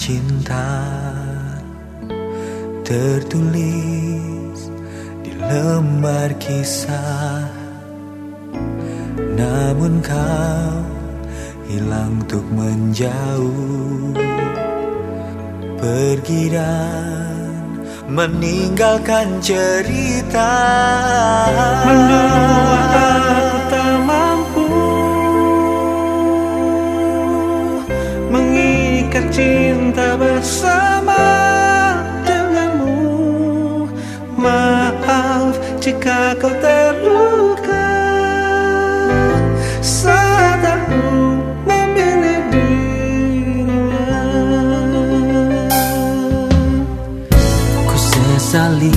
cinta tertulis di lembar kisah. Namun kau hilang untuk menjauh. Pergi dan meninggalkan cerita. Mendua aku tak mampu Cinta bersama denganmu. Maaf jika kau terluka. Saat aku memilih dirinya. Ku sesali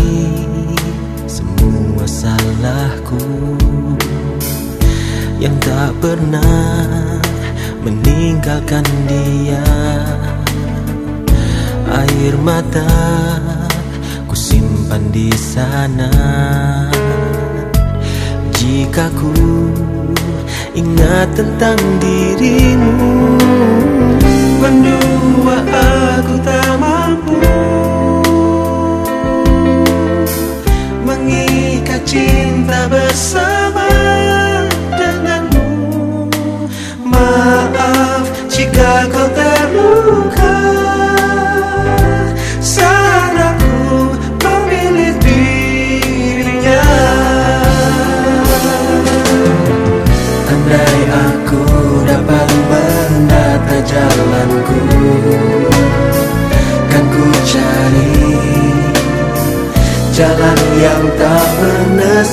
semua salahku Yang tak pernah meninggalkan dia. Air mata ku simpan di sana. Jika ku ingat tentang dirimu Andai aku dapat menata jalanku Kan ku cari Jalan yang tak Menua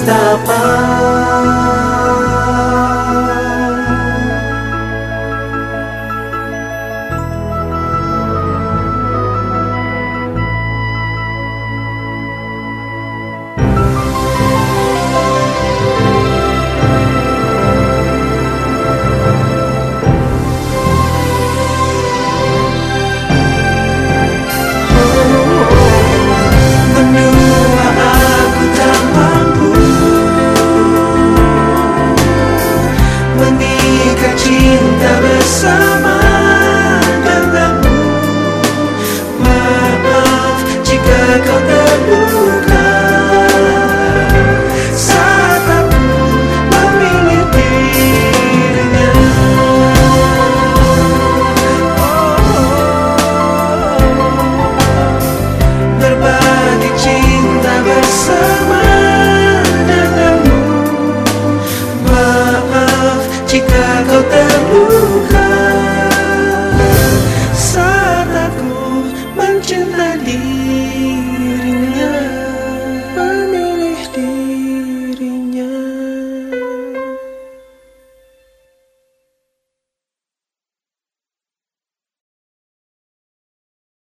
cinta